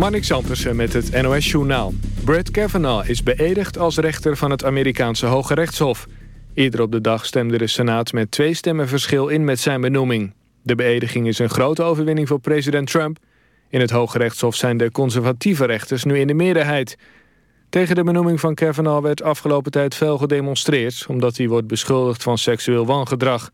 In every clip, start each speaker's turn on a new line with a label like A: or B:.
A: Marnix Ampersen met het NOS-journaal. Brett Kavanaugh is beëdigd als rechter van het Amerikaanse Hoge Rechtshof. Eerder op de dag stemde de Senaat met twee stemmen verschil in met zijn benoeming. De beëdiging is een grote overwinning voor president Trump. In het Hoge Rechtshof zijn de conservatieve rechters nu in de meerderheid. Tegen de benoeming van Kavanaugh werd afgelopen tijd fel gedemonstreerd... omdat hij wordt beschuldigd van seksueel wangedrag.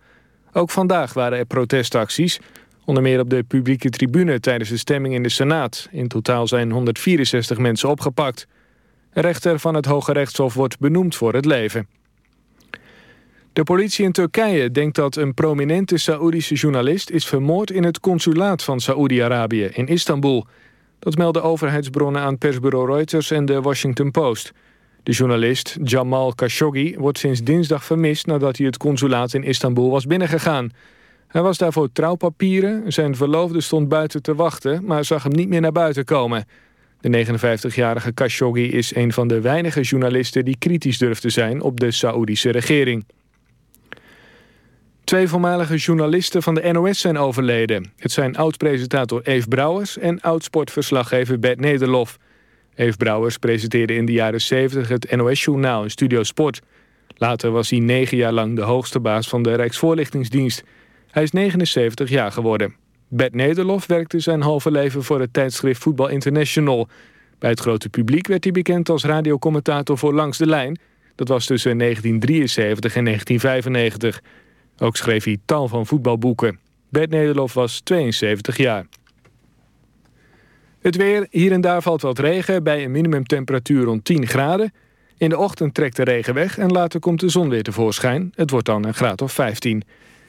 A: Ook vandaag waren er protestacties... Onder meer op de publieke tribune tijdens de stemming in de Senaat. In totaal zijn 164 mensen opgepakt. Een rechter van het Hoge Rechtshof wordt benoemd voor het leven. De politie in Turkije denkt dat een prominente Saoedische journalist... is vermoord in het consulaat van Saoedi-Arabië in Istanbul. Dat melden overheidsbronnen aan persbureau Reuters en de Washington Post. De journalist Jamal Khashoggi wordt sinds dinsdag vermist... nadat hij het consulaat in Istanbul was binnengegaan... Hij was daarvoor trouwpapieren. Zijn verloofde stond buiten te wachten, maar zag hem niet meer naar buiten komen. De 59-jarige Khashoggi is een van de weinige journalisten... die kritisch durft te zijn op de Saoedische regering. Twee voormalige journalisten van de NOS zijn overleden. Het zijn oud-presentator Eve Brouwers en oud-sportverslaggever Bert Nederlof. Eve Brouwers presenteerde in de jaren 70 het NOS-journaal in Studio Sport. Later was hij negen jaar lang de hoogste baas van de Rijksvoorlichtingsdienst... Hij is 79 jaar geworden. Bert Nederlof werkte zijn halve leven voor het tijdschrift Voetbal International. Bij het grote publiek werd hij bekend als radiocommentator voor Langs de Lijn. Dat was tussen 1973 en 1995. Ook schreef hij tal van voetbalboeken. Bert Nederlof was 72 jaar. Het weer, hier en daar valt wat regen bij een minimumtemperatuur rond 10 graden. In de ochtend trekt de regen weg en later komt de zon weer tevoorschijn. Het wordt dan een graad of 15.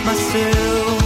B: myself.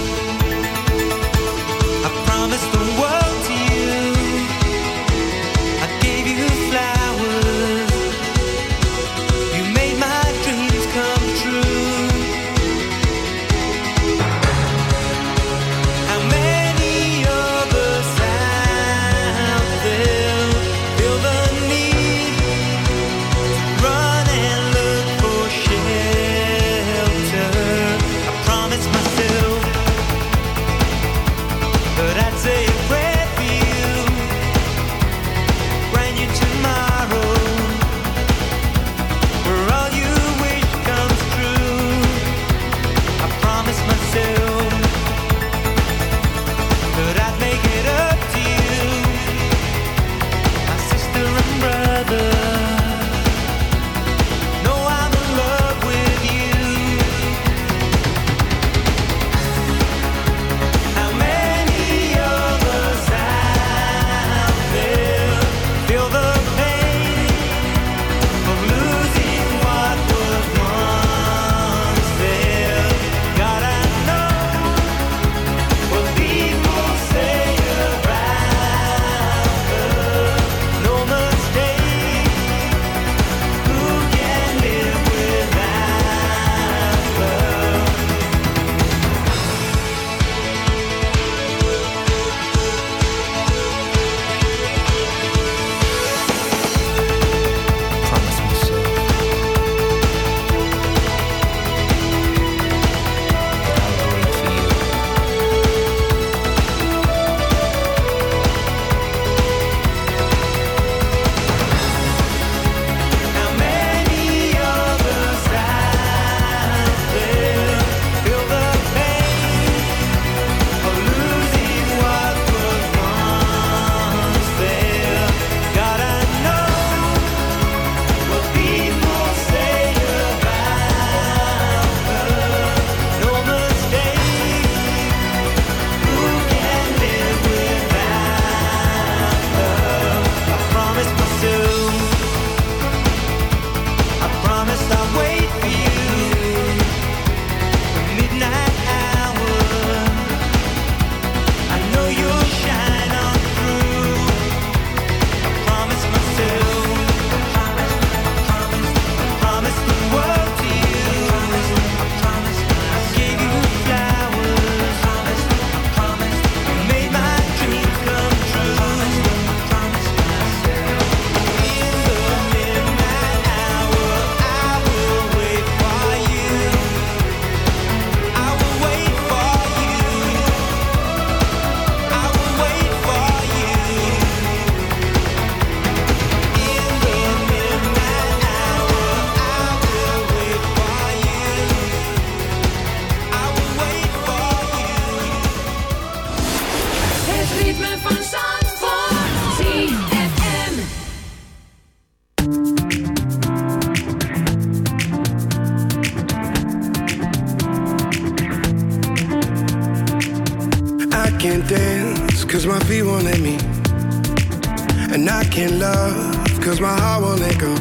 C: heart won't let go.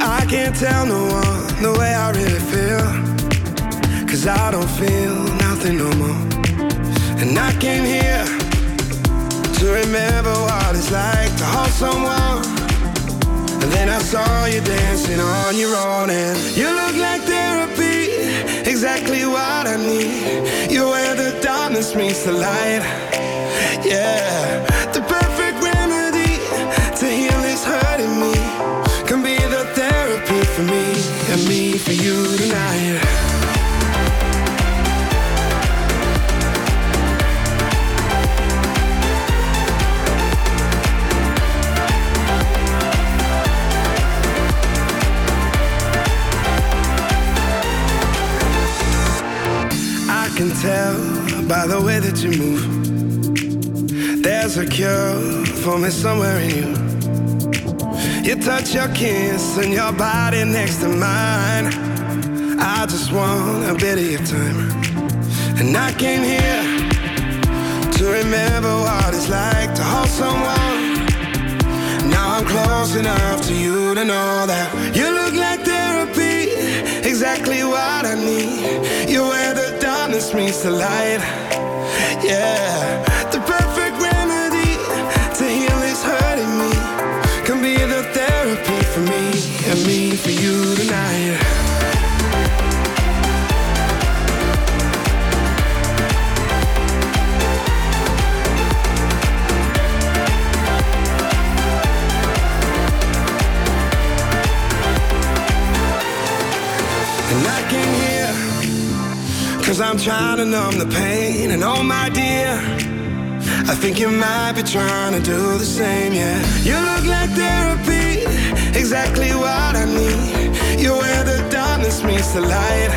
C: I can't tell no one the way I really feel. Cause I don't feel nothing no more. And I came here to remember what it's like to hold someone. And then I saw you dancing on your own, and you look like therapy, exactly what I need. You're where the darkness meets the light. Yeah. for me and me for you tonight. can tell by the way that you move. There's a cure for me somewhere in you. You touch your kiss and your body next to mine. I just want a bit of your time. And I came here to remember what it's like to hold someone. Now I'm close enough to you to know that you look like therapy, exactly what I need. You're where the darkness meets the light. Yeah. For you tonight. Cause I'm trying to numb the pain And oh my dear I think you might be trying to do the same, yeah. You look like therapy Exactly what I need. You're where the darkness meets the light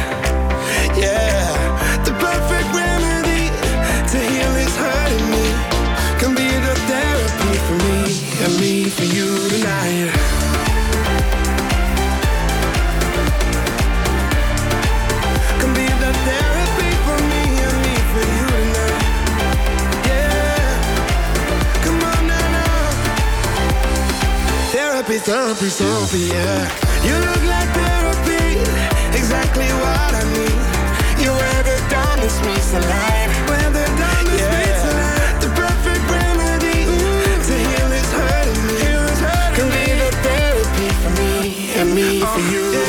C: Yeah. The perfect remedy To heal is hurting me. Can be the therapy for me And me for you tonight therapy, therapy, therapy, yeah. You look like therapy, exactly what I need. You wear the diamonds meets the light. Where the diamonds yeah. meets the light. The perfect remedy Ooh. to heal this hurting me. Heal hurting Can me. be the therapy for me and me oh, for uh, you. Yeah.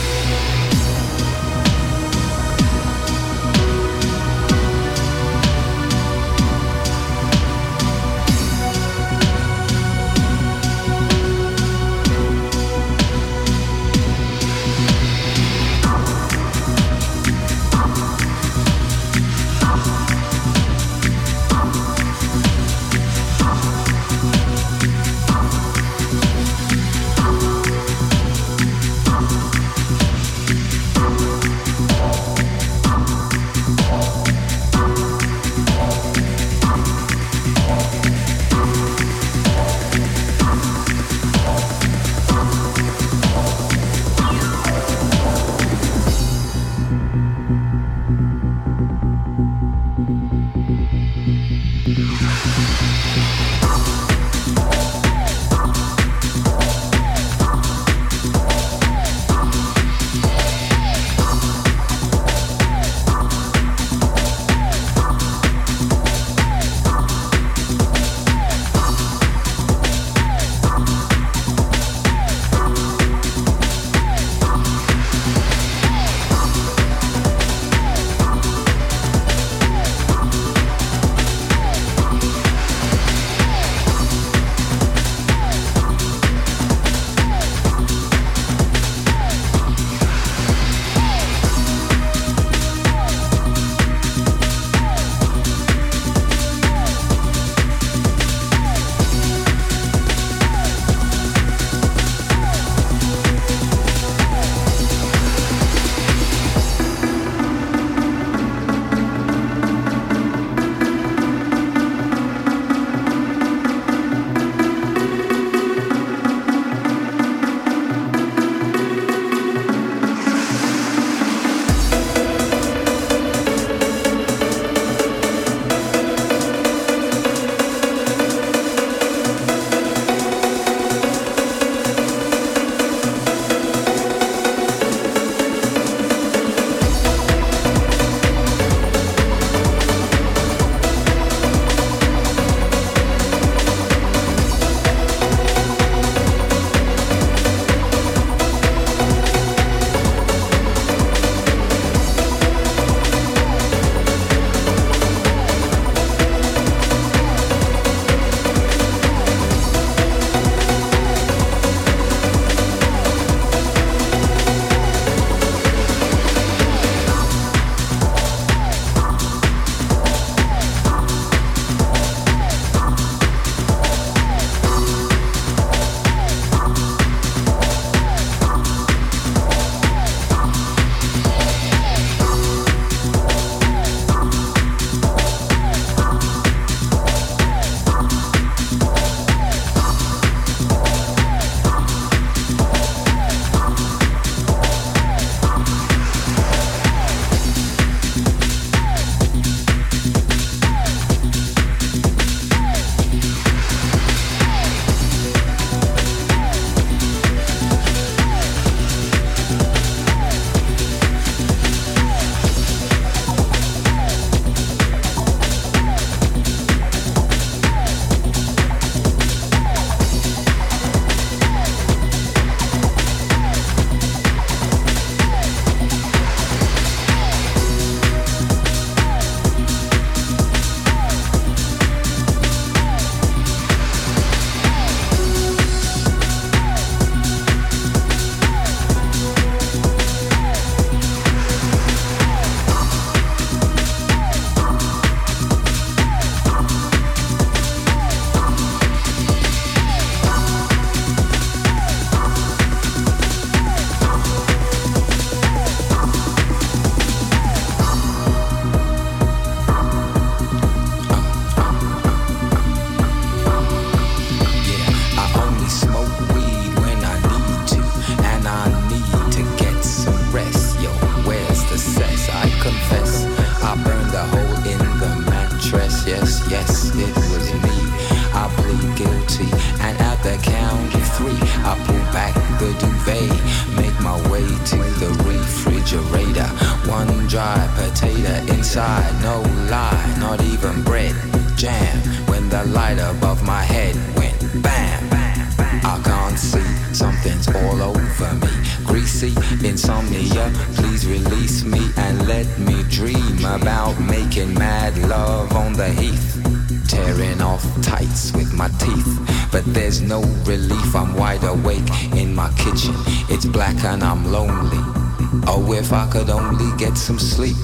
D: some sleep.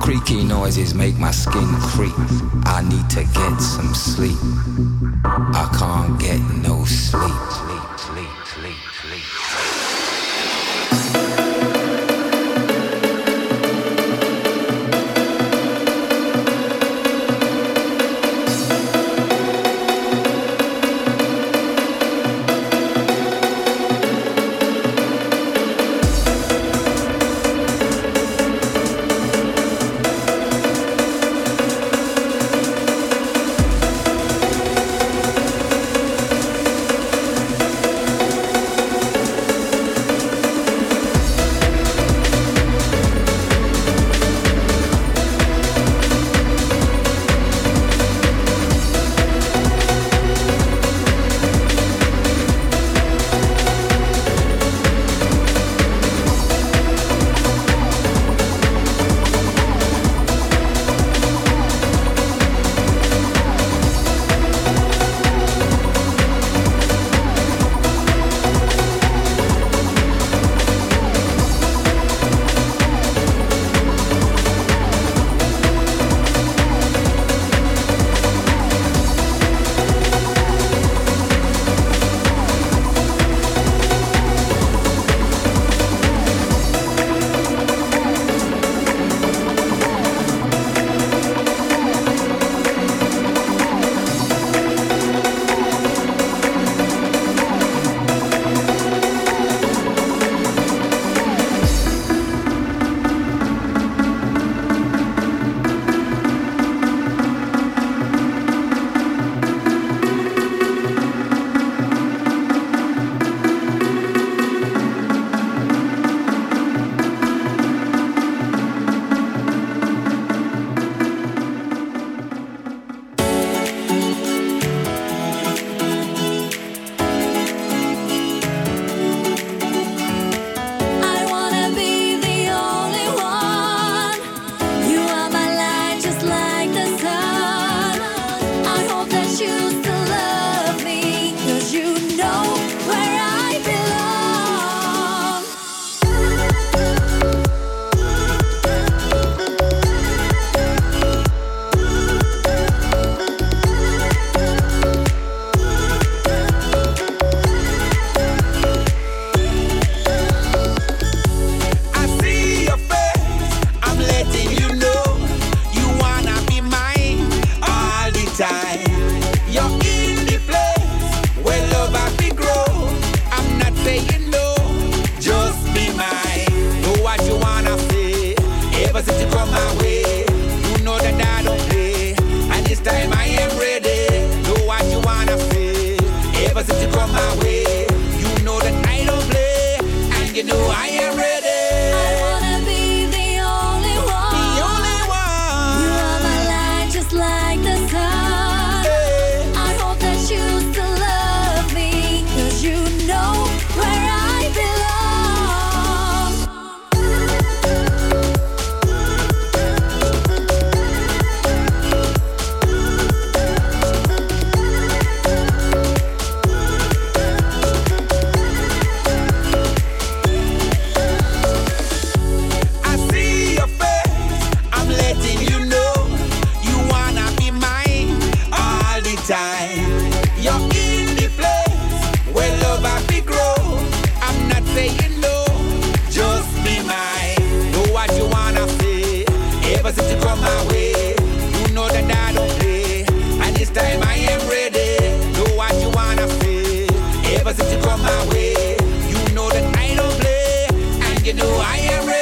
D: Creaky noises make my skin creep. I need to get
E: Know
F: what you wanna say. Ever since you come my way, you know that I don't play. And this time I am ready. Know what you wanna say. Ever since you come my way, you know that I don't play. And you know I am ready.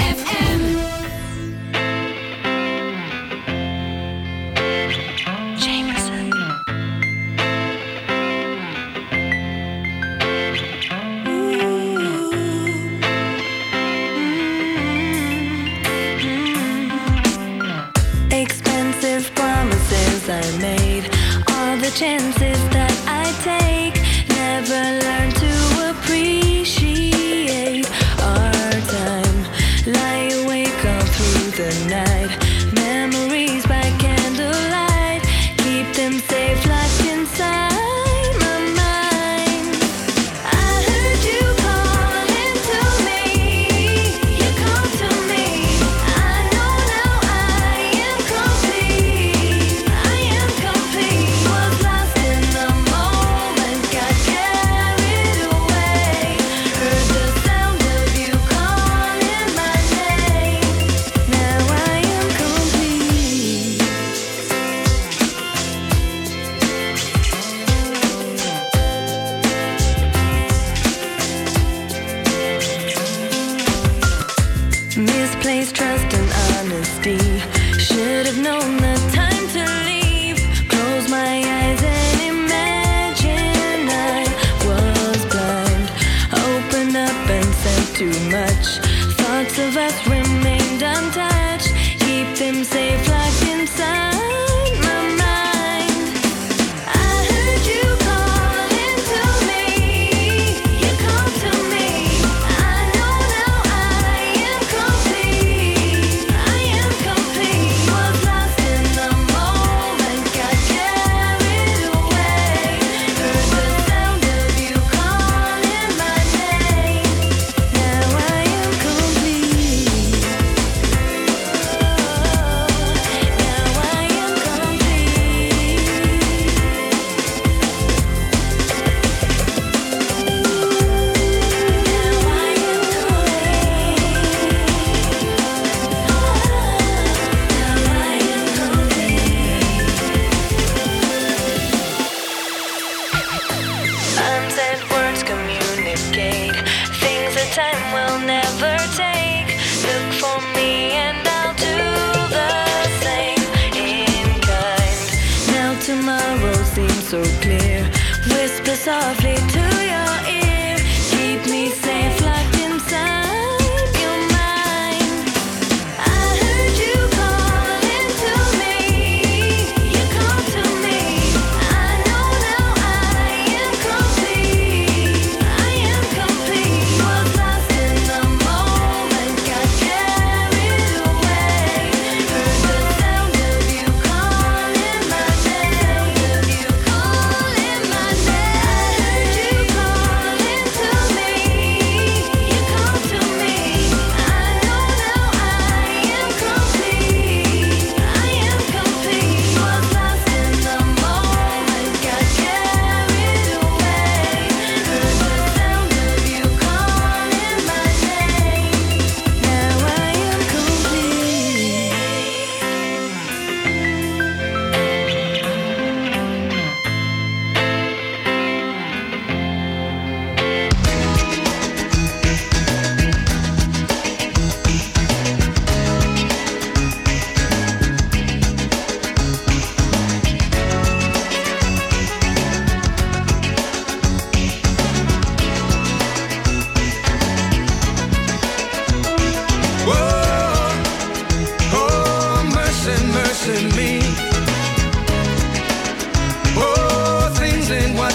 F: chances that I take.
G: yourself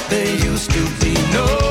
G: there used to be no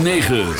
H: 106.9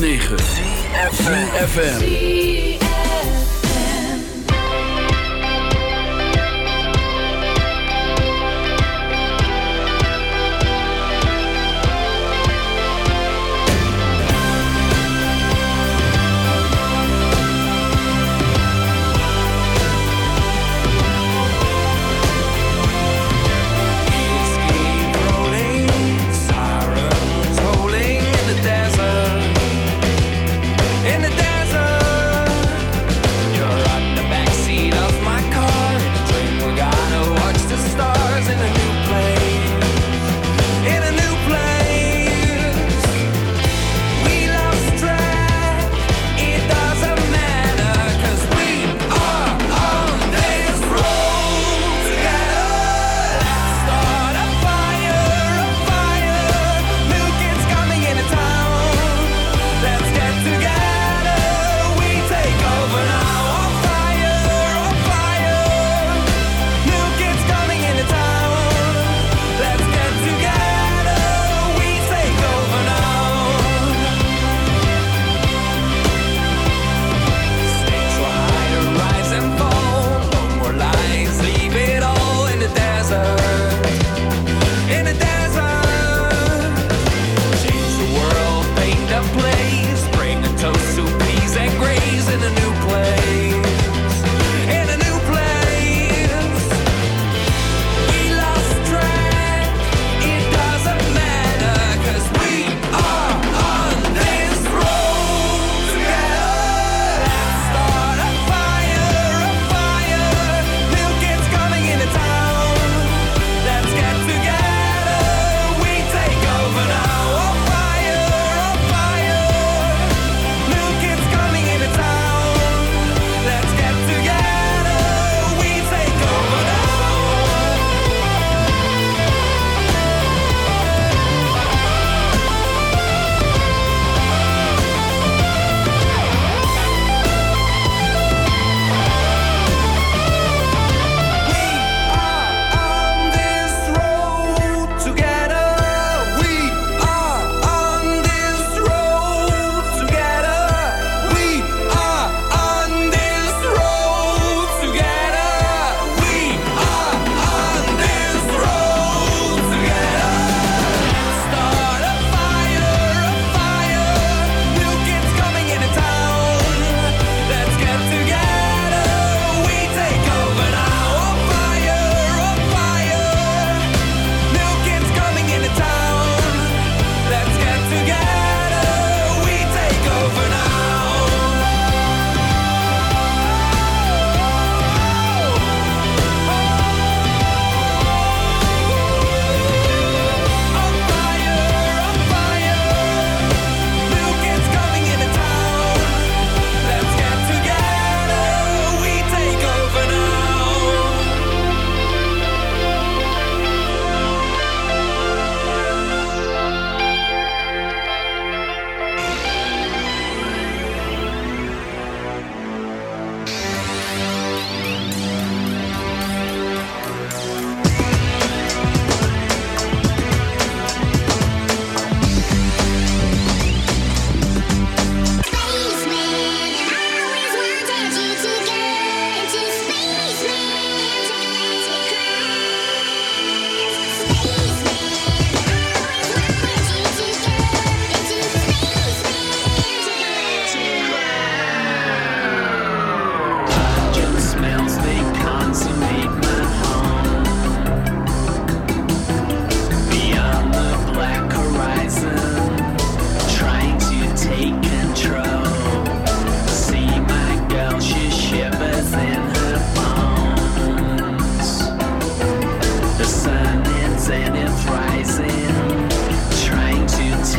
H: 9.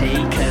H: taken.